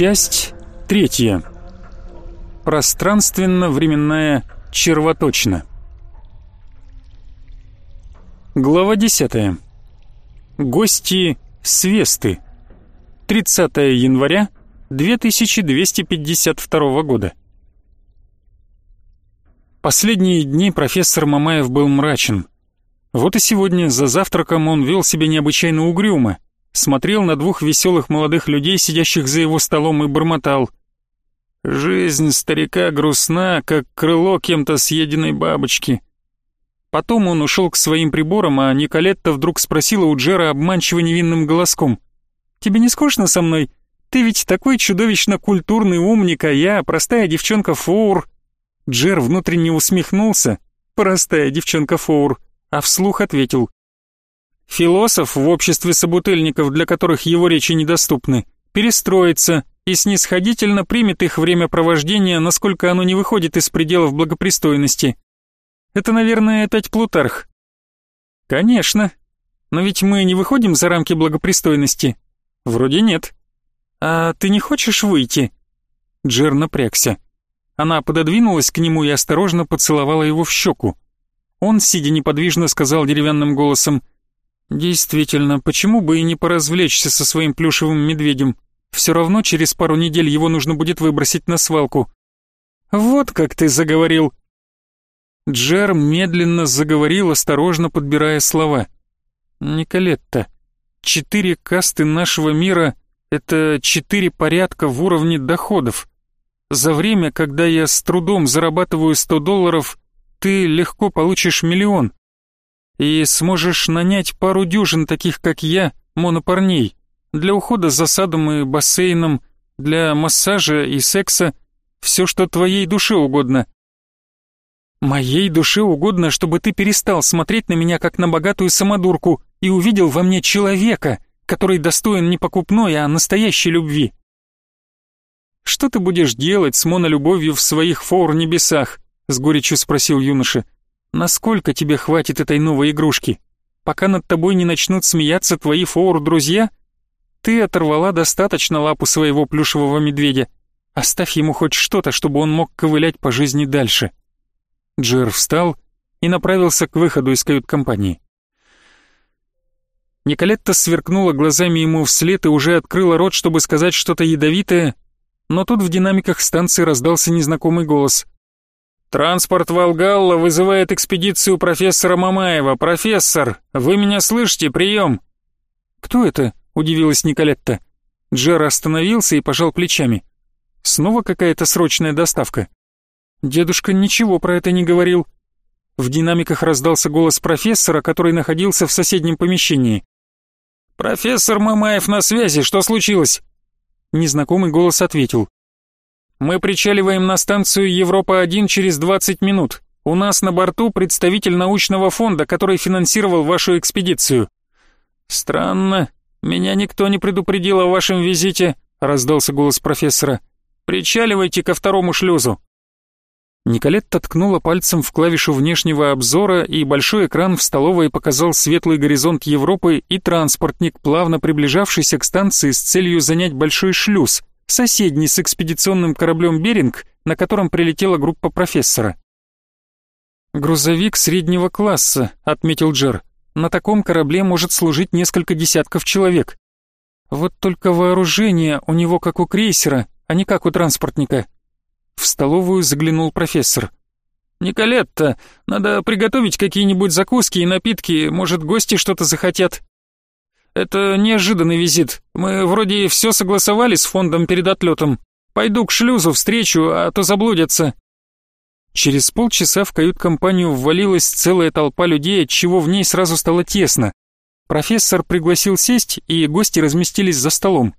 Часть третья. Пространственно-временная червоточина. Глава десятая. Гости Свесты. 30 января 2252 года. Последние дни профессор Мамаев был мрачен. Вот и сегодня за завтраком он вел себя необычайно угрюмо, смотрел на двух веселых молодых людей, сидящих за его столом, и бормотал. «Жизнь старика грустна, как крыло кем-то съеденной бабочки». Потом он ушел к своим приборам, а Николетта вдруг спросила у Джера обманчиво невинным голоском. «Тебе не скучно со мной? Ты ведь такой чудовищно культурный умник, а я простая девчонка Фоур». Джер внутренне усмехнулся. «Простая девчонка Фоур» а вслух ответил. Философ в обществе собутыльников, для которых его речи недоступны, перестроится и снисходительно примет их времяпровождение, насколько оно не выходит из пределов благопристойности. Это, наверное, опять Плутарх. Конечно. Но ведь мы не выходим за рамки благопристойности. Вроде нет. А ты не хочешь выйти? Джер напрягся. Она пододвинулась к нему и осторожно поцеловала его в щеку. Он, сидя неподвижно, сказал деревянным голосом, «Действительно, почему бы и не поразвлечься со своим плюшевым медведем? Все равно через пару недель его нужно будет выбросить на свалку». «Вот как ты заговорил!» Джер медленно заговорил, осторожно подбирая слова. «Николетта, четыре касты нашего мира — это четыре порядка в уровне доходов. За время, когда я с трудом зарабатываю сто долларов, ты легко получишь миллион. И сможешь нанять пару дюжин таких, как я, монопарней, для ухода за садом и бассейном, для массажа и секса, все, что твоей душе угодно. Моей душе угодно, чтобы ты перестал смотреть на меня как на богатую самодурку и увидел во мне человека, который достоин не покупной, а настоящей любви. Что ты будешь делать с монолюбовью в своих фор-небесах? С горечью спросил юноша. «Насколько тебе хватит этой новой игрушки? Пока над тобой не начнут смеяться твои фоур-друзья? Ты оторвала достаточно лапу своего плюшевого медведя. Оставь ему хоть что-то, чтобы он мог ковылять по жизни дальше». Джер встал и направился к выходу из кают-компании. Николетта сверкнула глазами ему вслед и уже открыла рот, чтобы сказать что-то ядовитое, но тут в динамиках станции раздался незнакомый голос — «Транспорт Волгалла вызывает экспедицию профессора Мамаева. Профессор, вы меня слышите? Прием!» «Кто это?» — удивилась Николетта. Джер остановился и пожал плечами. «Снова какая-то срочная доставка?» «Дедушка ничего про это не говорил». В динамиках раздался голос профессора, который находился в соседнем помещении. «Профессор Мамаев на связи, что случилось?» Незнакомый голос ответил. Мы причаливаем на станцию Европа-1 через 20 минут. У нас на борту представитель научного фонда, который финансировал вашу экспедицию. Странно, меня никто не предупредил о вашем визите, раздался голос профессора. Причаливайте ко второму шлюзу. Николетта ткнула пальцем в клавишу внешнего обзора, и большой экран в столовой показал светлый горизонт Европы и транспортник, плавно приближавшийся к станции с целью занять большой шлюз, соседний с экспедиционным кораблем «Беринг», на котором прилетела группа профессора. «Грузовик среднего класса», — отметил Джер. «На таком корабле может служить несколько десятков человек. Вот только вооружение у него как у крейсера, а не как у транспортника». В столовую заглянул профессор. «Николетта, надо приготовить какие-нибудь закуски и напитки, может, гости что-то захотят». «Это неожиданный визит. Мы вроде все согласовали с фондом перед отлетом. Пойду к шлюзу встречу, а то заблудятся». Через полчаса в кают-компанию ввалилась целая толпа людей, отчего в ней сразу стало тесно. Профессор пригласил сесть, и гости разместились за столом.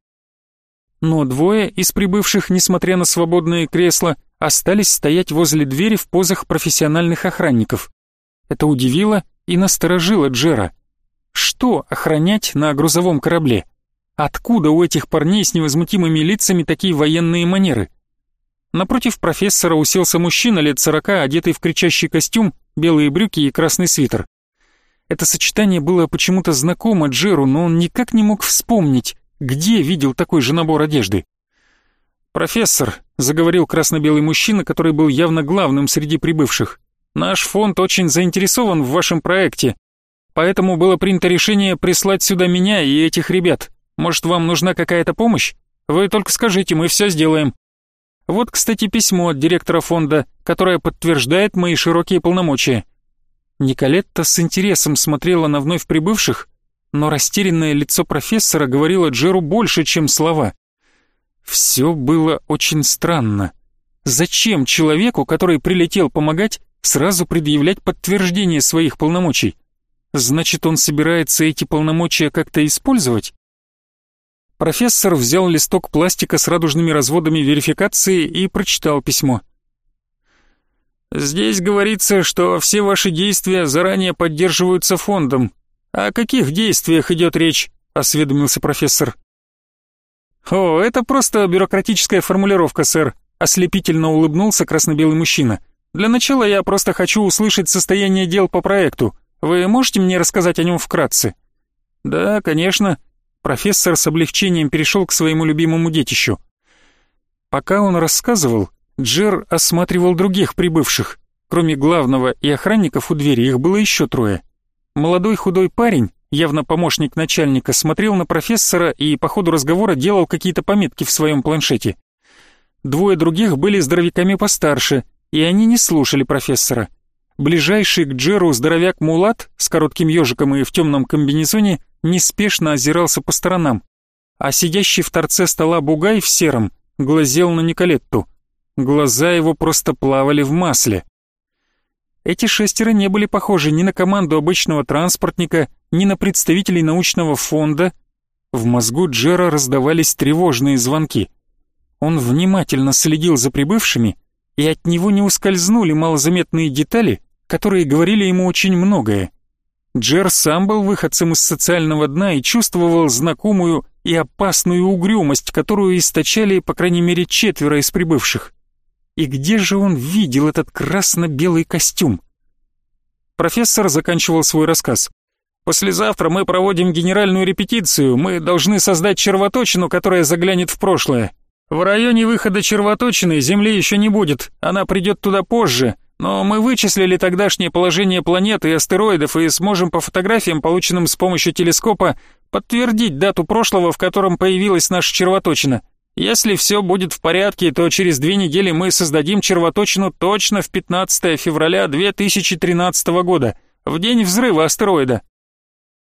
Но двое из прибывших, несмотря на свободные кресла, остались стоять возле двери в позах профессиональных охранников. Это удивило и насторожило Джера. Что охранять на грузовом корабле? Откуда у этих парней с невозмутимыми лицами такие военные манеры? Напротив профессора уселся мужчина лет сорока, одетый в кричащий костюм, белые брюки и красный свитер. Это сочетание было почему-то знакомо Джеру, но он никак не мог вспомнить, где видел такой же набор одежды. «Профессор», — заговорил красно-белый мужчина, который был явно главным среди прибывших, «наш фонд очень заинтересован в вашем проекте, поэтому было принято решение прислать сюда меня и этих ребят. Может, вам нужна какая-то помощь? Вы только скажите, мы все сделаем». Вот, кстати, письмо от директора фонда, которое подтверждает мои широкие полномочия. Николетта с интересом смотрела на вновь прибывших, но растерянное лицо профессора говорило Джеру больше, чем слова. Все было очень странно. Зачем человеку, который прилетел помогать, сразу предъявлять подтверждение своих полномочий? Значит, он собирается эти полномочия как-то использовать? Профессор взял листок пластика с радужными разводами верификации и прочитал письмо. «Здесь говорится, что все ваши действия заранее поддерживаются фондом. О каких действиях идет речь?» — осведомился профессор. «О, это просто бюрократическая формулировка, сэр», — ослепительно улыбнулся красно-белый мужчина. «Для начала я просто хочу услышать состояние дел по проекту. Вы можете мне рассказать о нем вкратце?» «Да, конечно». Профессор с облегчением перешел к своему любимому детищу. Пока он рассказывал, Джер осматривал других прибывших. Кроме главного и охранников у двери их было еще трое. Молодой худой парень, явно помощник начальника, смотрел на профессора и по ходу разговора делал какие-то пометки в своем планшете. Двое других были здоровяками постарше, и они не слушали профессора. Ближайший к Джеру здоровяк Мулат с коротким ежиком и в темном комбинезоне неспешно озирался по сторонам, а сидящий в торце стола бугай в сером глазел на Николетту. Глаза его просто плавали в масле. Эти шестеро не были похожи ни на команду обычного транспортника, ни на представителей научного фонда. В мозгу Джера раздавались тревожные звонки. Он внимательно следил за прибывшими, и от него не ускользнули малозаметные детали, которые говорили ему очень многое. Джер сам был выходцем из социального дна и чувствовал знакомую и опасную угрюмость, которую источали, по крайней мере, четверо из прибывших. И где же он видел этот красно-белый костюм? Профессор заканчивал свой рассказ. «Послезавтра мы проводим генеральную репетицию. Мы должны создать червоточину, которая заглянет в прошлое. В районе выхода червоточины Земли еще не будет. Она придет туда позже. Но мы вычислили тогдашнее положение планеты и астероидов и сможем по фотографиям, полученным с помощью телескопа, подтвердить дату прошлого, в котором появилась наша червоточина. Если все будет в порядке, то через две недели мы создадим червоточину точно в 15 февраля 2013 года, в день взрыва астероида.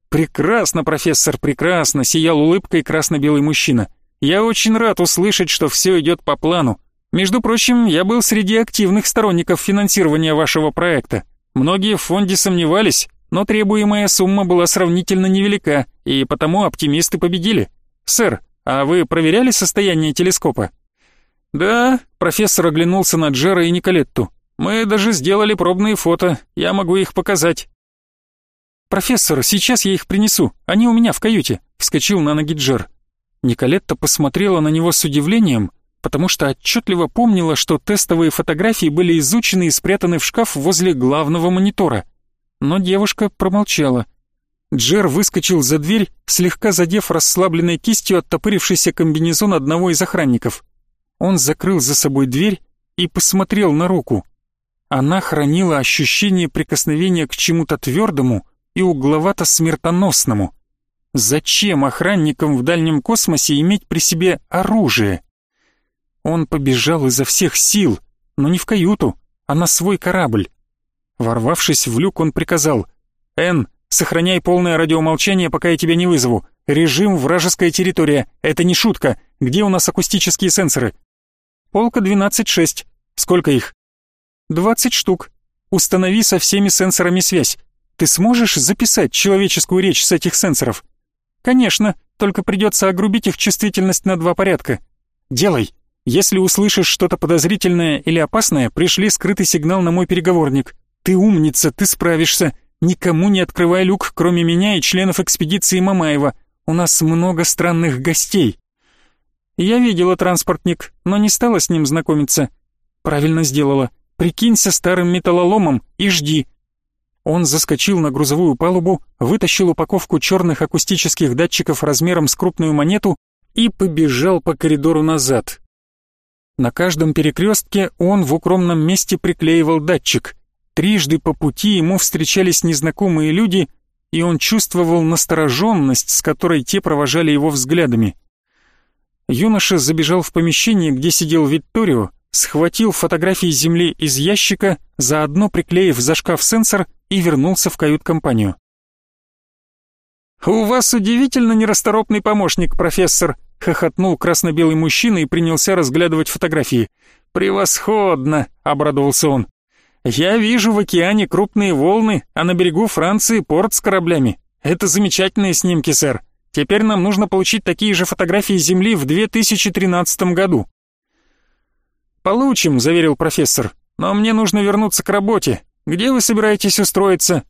Прекрасно, профессор, прекрасно, сиял улыбкой красно-белый мужчина. Я очень рад услышать, что все идет по плану. Между прочим, я был среди активных сторонников финансирования вашего проекта. Многие в фонде сомневались, но требуемая сумма была сравнительно невелика, и потому оптимисты победили. Сэр, а вы проверяли состояние телескопа? Да, профессор оглянулся на Джера и Николетту. Мы даже сделали пробные фото, я могу их показать. Профессор, сейчас я их принесу, они у меня в каюте, вскочил на ноги Джер. Николетта посмотрела на него с удивлением, потому что отчетливо помнила, что тестовые фотографии были изучены и спрятаны в шкаф возле главного монитора. Но девушка промолчала. Джер выскочил за дверь, слегка задев расслабленной кистью оттопырившийся комбинезон одного из охранников. Он закрыл за собой дверь и посмотрел на руку. Она хранила ощущение прикосновения к чему-то твердому и угловато-смертоносному. Зачем охранникам в дальнем космосе иметь при себе оружие? Он побежал изо всех сил, но не в каюту, а на свой корабль. Ворвавшись в люк, он приказал «Энн, Сохраняй полное радиомолчание, пока я тебя не вызову. Режим вражеская территория. Это не шутка. Где у нас акустические сенсоры? Полка 12-6. Сколько их? 20 штук. Установи со всеми сенсорами связь. Ты сможешь записать человеческую речь с этих сенсоров? Конечно, только придется огрубить их чувствительность на два порядка. Делай. Если услышишь что-то подозрительное или опасное, пришли скрытый сигнал на мой переговорник. Ты умница, ты справишься. Никому не открывай люк, кроме меня и членов экспедиции Мамаева. У нас много странных гостей. Я видела транспортник, но не стала с ним знакомиться. Правильно сделала. Прикинься старым металлоломом и жди. Он заскочил на грузовую палубу, вытащил упаковку черных акустических датчиков размером с крупную монету и побежал по коридору назад. На каждом перекрестке он в укромном месте приклеивал датчик. Трижды по пути ему встречались незнакомые люди, и он чувствовал настороженность, с которой те провожали его взглядами. Юноша забежал в помещение, где сидел Витторио, схватил фотографии Земли из ящика, заодно приклеив за шкаф сенсор и вернулся в кают-компанию. «У вас удивительно нерасторопный помощник, профессор», — хохотнул красно-белый мужчина и принялся разглядывать фотографии. «Превосходно!» — обрадовался он. «Я вижу в океане крупные волны, а на берегу Франции порт с кораблями. Это замечательные снимки, сэр. Теперь нам нужно получить такие же фотографии Земли в 2013 году». «Получим», — заверил профессор. «Но мне нужно вернуться к работе. Где вы собираетесь устроиться?»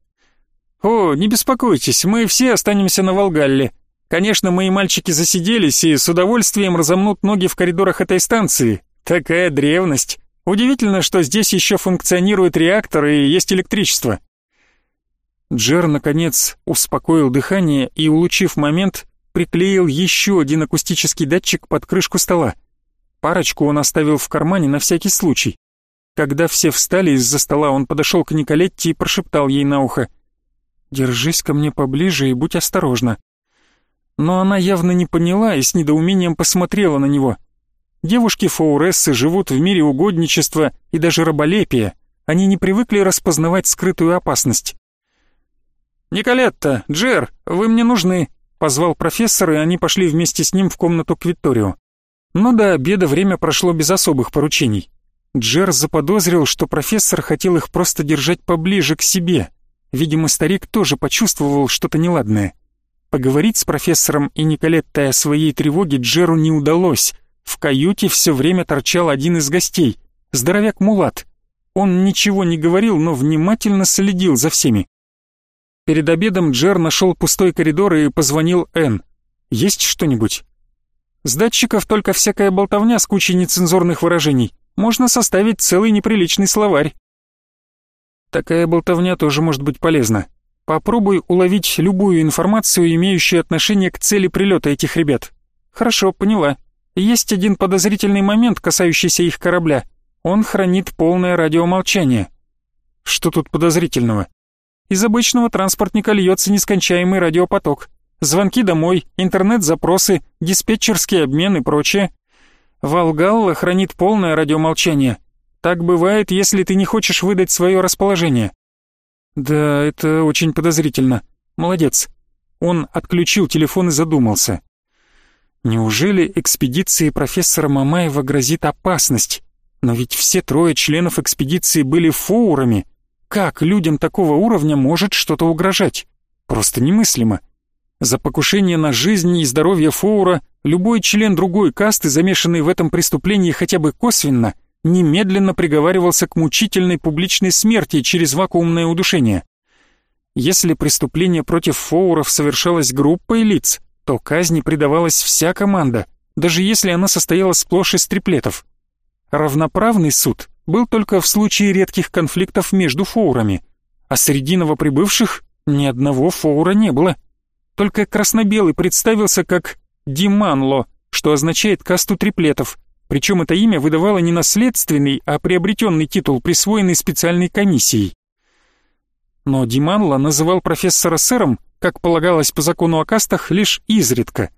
«О, не беспокойтесь, мы все останемся на Волгалле. Конечно, мои мальчики засиделись и с удовольствием разомнут ноги в коридорах этой станции. Такая древность. Удивительно, что здесь еще функционирует реактор и есть электричество». Джер, наконец, успокоил дыхание и, улучив момент, приклеил еще один акустический датчик под крышку стола. Парочку он оставил в кармане на всякий случай. Когда все встали из-за стола, он подошел к Николетте и прошептал ей на ухо. «Держись ко мне поближе и будь осторожна». Но она явно не поняла и с недоумением посмотрела на него. Девушки Фаурессы живут в мире угодничества и даже раболепия. Они не привыкли распознавать скрытую опасность. «Николетта, Джер, вы мне нужны», — позвал профессор, и они пошли вместе с ним в комнату к Викторию. Но до обеда время прошло без особых поручений. Джер заподозрил, что профессор хотел их просто держать поближе к себе. Видимо, старик тоже почувствовал что-то неладное. Поговорить с профессором и Николеттой о своей тревоге Джеру не удалось. В каюте все время торчал один из гостей, здоровяк Мулат. Он ничего не говорил, но внимательно следил за всеми. Перед обедом Джер нашел пустой коридор и позвонил Энн. «Есть что-нибудь?» «С датчиков только всякая болтовня с кучей нецензурных выражений. Можно составить целый неприличный словарь». Такая болтовня тоже может быть полезна. Попробуй уловить любую информацию, имеющую отношение к цели прилета этих ребят. Хорошо, поняла. Есть один подозрительный момент, касающийся их корабля. Он хранит полное радиомолчание. Что тут подозрительного? Из обычного транспортника льется нескончаемый радиопоток. Звонки домой, интернет-запросы, диспетчерский обмен и прочее. Волгалла хранит полное радиомолчание. Так бывает, если ты не хочешь выдать свое расположение. Да, это очень подозрительно. Молодец. Он отключил телефон и задумался. Неужели экспедиции профессора Мамаева грозит опасность? Но ведь все трое членов экспедиции были фоурами. Как людям такого уровня может что-то угрожать? Просто немыслимо. За покушение на жизнь и здоровье Фоура любой член другой касты, замешанный в этом преступлении хотя бы косвенно – немедленно приговаривался к мучительной публичной смерти через вакуумное удушение. Если преступление против фоуров совершалось группой лиц, то казни предавалась вся команда, даже если она состояла сплошь из триплетов. Равноправный суд был только в случае редких конфликтов между фоурами, а среди новоприбывших ни одного фоура не было. Только красно-белый представился как Диманло, что означает касту триплетов, причем это имя выдавало не наследственный, а приобретенный титул, присвоенный специальной комиссией. Но Диманла называл профессора сэром, как полагалось по закону о кастах, лишь изредка.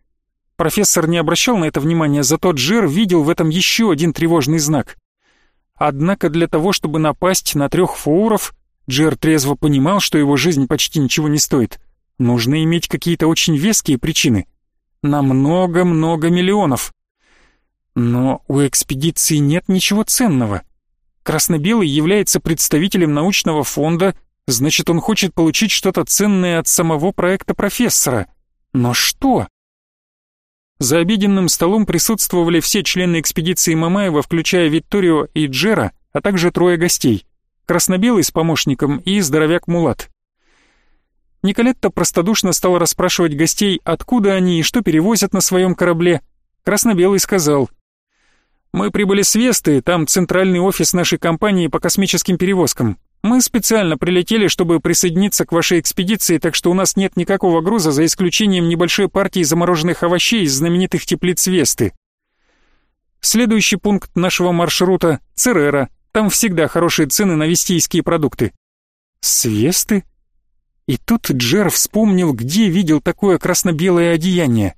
Профессор не обращал на это внимания, зато Джер видел в этом еще один тревожный знак. Однако для того, чтобы напасть на трех фоуров, Джер трезво понимал, что его жизнь почти ничего не стоит. Нужно иметь какие-то очень веские причины. На много-много миллионов. Но у экспедиции нет ничего ценного. Красно-белый является представителем научного фонда, значит, он хочет получить что-то ценное от самого проекта профессора. Но что? За обеденным столом присутствовали все члены экспедиции Мамаева, включая Викторио и Джера, а также трое гостей. Красно-белый с помощником и здоровяк Мулат. Николетта простодушно стала расспрашивать гостей, откуда они и что перевозят на своем корабле. Красно-белый сказал – мы прибыли с Весты, там центральный офис нашей компании по космическим перевозкам. Мы специально прилетели, чтобы присоединиться к вашей экспедиции, так что у нас нет никакого груза, за исключением небольшой партии замороженных овощей из знаменитых теплиц Весты. Следующий пункт нашего маршрута — Церера. Там всегда хорошие цены на вестийские продукты». «Свесты?» И тут Джер вспомнил, где видел такое красно-белое одеяние.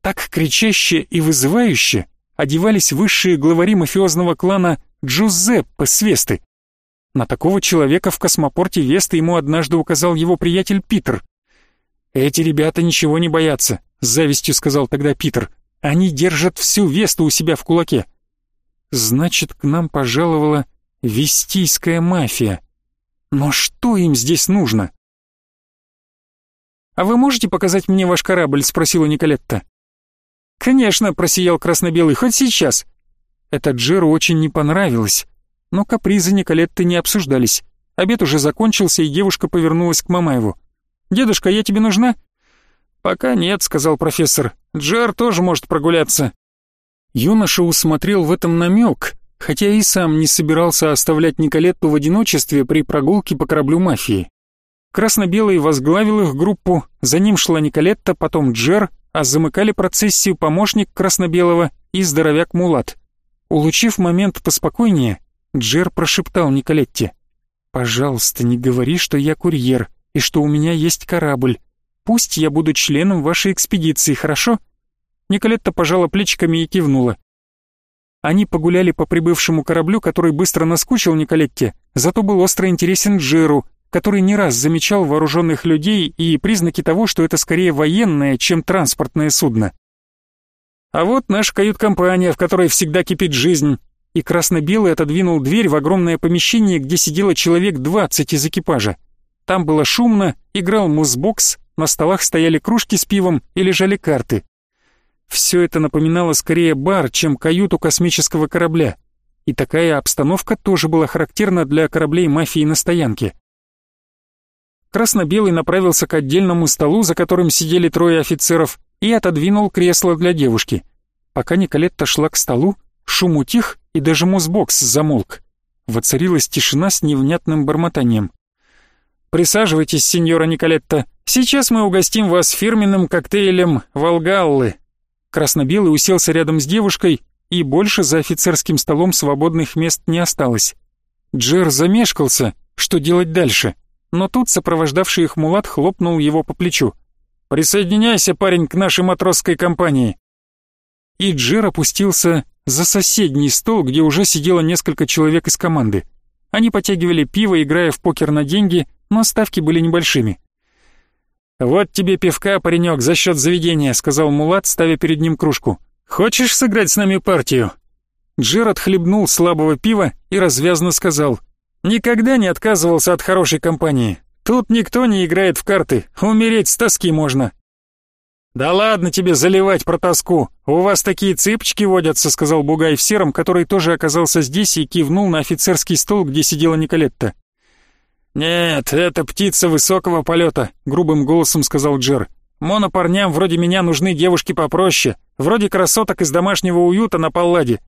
Так кричаще и вызывающе одевались высшие главари мафиозного клана Джузеппе Свесты. На такого человека в космопорте Веста ему однажды указал его приятель Питер. «Эти ребята ничего не боятся», — с завистью сказал тогда Питер. «Они держат всю Весту у себя в кулаке». «Значит, к нам пожаловала вестийская мафия. Но что им здесь нужно?» «А вы можете показать мне ваш корабль?» — спросила Николетта. «Конечно», — просиял красно-белый, — «хоть сейчас». Это Джеру очень не понравилось, но капризы Николетты не обсуждались. Обед уже закончился, и девушка повернулась к Мамаеву. «Дедушка, я тебе нужна?» «Пока нет», — сказал профессор. «Джер тоже может прогуляться». Юноша усмотрел в этом намек, хотя и сам не собирался оставлять Николетту в одиночестве при прогулке по кораблю мафии. Красно-белый возглавил их группу, за ним шла Николетта, потом Джер, а замыкали процессию помощник красно-белого и здоровяк Мулат. Улучив момент поспокойнее, Джер прошептал Николетте. «Пожалуйста, не говори, что я курьер и что у меня есть корабль. Пусть я буду членом вашей экспедиции, хорошо?» Николетта пожала плечиками и кивнула. Они погуляли по прибывшему кораблю, который быстро наскучил Николетте, зато был остро интересен Джеру, который не раз замечал вооруженных людей и признаки того, что это скорее военное, чем транспортное судно. А вот наша кают-компания, в которой всегда кипит жизнь. И красно-белый отодвинул дверь в огромное помещение, где сидело человек двадцать из экипажа. Там было шумно, играл музбокс, на столах стояли кружки с пивом и лежали карты. Все это напоминало скорее бар, чем каюту космического корабля. И такая обстановка тоже была характерна для кораблей мафии на стоянке. Красно-белый направился к отдельному столу, за которым сидели трое офицеров, и отодвинул кресло для девушки. Пока Николетта шла к столу, шум утих, и даже музбокс замолк. Воцарилась тишина с невнятным бормотанием. «Присаживайтесь, сеньора Николетта. Сейчас мы угостим вас фирменным коктейлем «Волгаллы». Красно-белый уселся рядом с девушкой, и больше за офицерским столом свободных мест не осталось. Джер замешкался, что делать дальше — но тут сопровождавший их мулат хлопнул его по плечу. «Присоединяйся, парень, к нашей матросской компании!» И Джер опустился за соседний стол, где уже сидело несколько человек из команды. Они потягивали пиво, играя в покер на деньги, но ставки были небольшими. «Вот тебе пивка, паренек, за счет заведения», — сказал Мулат, ставя перед ним кружку. «Хочешь сыграть с нами партию?» Джер отхлебнул слабого пива и развязно сказал. Никогда не отказывался от хорошей компании. Тут никто не играет в карты, умереть с тоски можно. Да ладно тебе заливать про тоску. У вас такие цыпочки водятся, сказал Бугай в сером, который тоже оказался здесь и кивнул на офицерский стол, где сидела Николетта. Нет, это птица высокого полета, грубым голосом сказал Джер. Монопарням вроде меня нужны девушки попроще, вроде красоток из домашнего уюта на Палладе.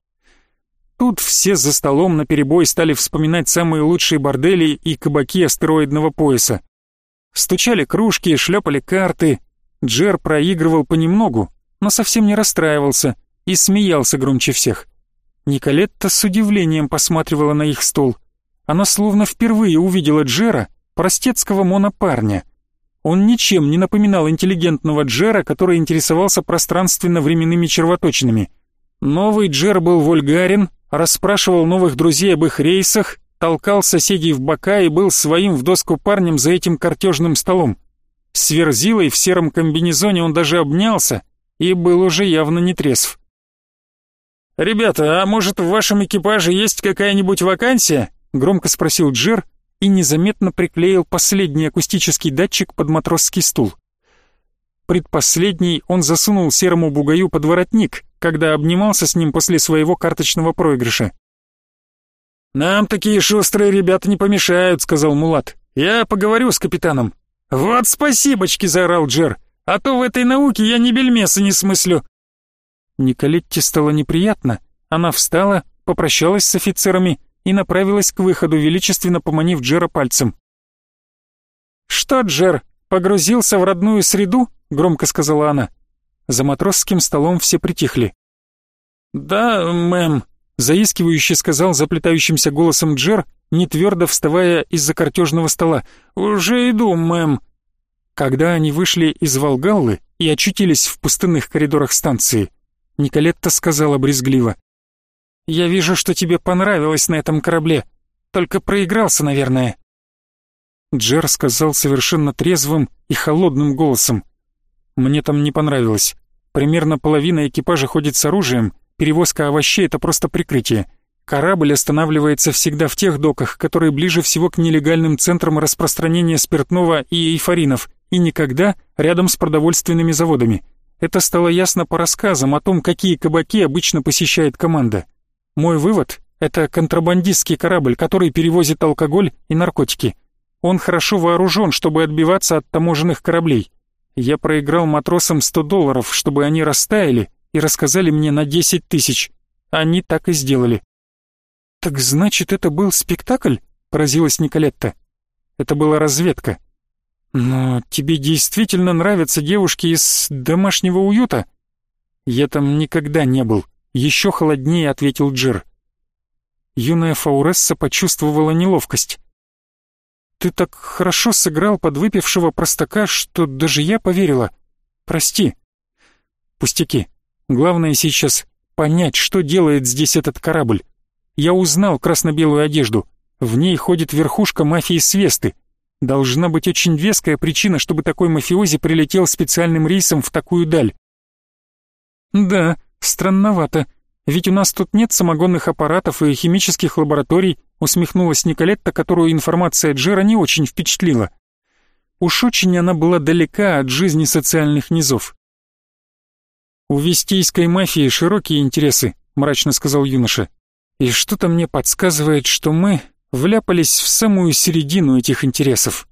Тут все за столом наперебой стали вспоминать самые лучшие бордели и кабаки астероидного пояса. Стучали кружки, шлепали карты. Джер проигрывал понемногу, но совсем не расстраивался и смеялся громче всех. Николетта с удивлением посматривала на их стол. Она словно впервые увидела Джера, простецкого монопарня. Он ничем не напоминал интеллигентного Джера, который интересовался пространственно-временными червоточинами. Новый Джер был вульгарен, расспрашивал новых друзей об их рейсах, толкал соседей в бока и был своим в доску парнем за этим картежным столом. С верзилой в сером комбинезоне он даже обнялся и был уже явно не трезв. «Ребята, а может в вашем экипаже есть какая-нибудь вакансия?» — громко спросил Джер и незаметно приклеил последний акустический датчик под матросский стул. Предпоследний он засунул серому бугаю под воротник, когда обнимался с ним после своего карточного проигрыша. «Нам такие шустрые ребята не помешают», — сказал Мулат. «Я поговорю с капитаном». «Вот спасибочки», — заорал Джер. «А то в этой науке я ни бельмеса не смыслю». Николетте стало неприятно. Она встала, попрощалась с офицерами и направилась к выходу, величественно поманив Джера пальцем. «Что, Джер, погрузился в родную среду?» — громко сказала она. За матросским столом все притихли. «Да, мэм», — заискивающе сказал заплетающимся голосом Джер, не твердо вставая из-за картежного стола. «Уже иду, мэм». Когда они вышли из Волгаллы и очутились в пустынных коридорах станции, Николетта сказала брезгливо. «Я вижу, что тебе понравилось на этом корабле. Только проигрался, наверное». Джер сказал совершенно трезвым и холодным голосом. «Мне там не понравилось. Примерно половина экипажа ходит с оружием, перевозка овощей — это просто прикрытие. Корабль останавливается всегда в тех доках, которые ближе всего к нелегальным центрам распространения спиртного и эйфоринов, и никогда рядом с продовольственными заводами. Это стало ясно по рассказам о том, какие кабаки обычно посещает команда. Мой вывод — это контрабандистский корабль, который перевозит алкоголь и наркотики. Он хорошо вооружен, чтобы отбиваться от таможенных кораблей. Я проиграл матросам 100 долларов, чтобы они растаяли и рассказали мне на 10 тысяч. Они так и сделали. «Так значит, это был спектакль?» — поразилась Николетта. «Это была разведка», «Но тебе действительно нравятся девушки из домашнего уюта?» «Я там никогда не был», — еще холоднее ответил Джер. Юная Фауресса почувствовала неловкость. «Ты так хорошо сыграл подвыпившего простака, что даже я поверила. Прости». «Пустяки. Главное сейчас понять, что делает здесь этот корабль. Я узнал красно-белую одежду. В ней ходит верхушка мафии Свесты. Должна быть очень веская причина, чтобы такой мафиози прилетел специальным рейсом в такую даль. Да, странновато. Ведь у нас тут нет самогонных аппаратов и химических лабораторий, усмехнулась Николетта, которую информация Джера не очень впечатлила. Уж очень она была далека от жизни социальных низов. «У вестийской мафии широкие интересы», — мрачно сказал юноша. «И что-то мне подсказывает, что мы вляпались в самую середину этих интересов.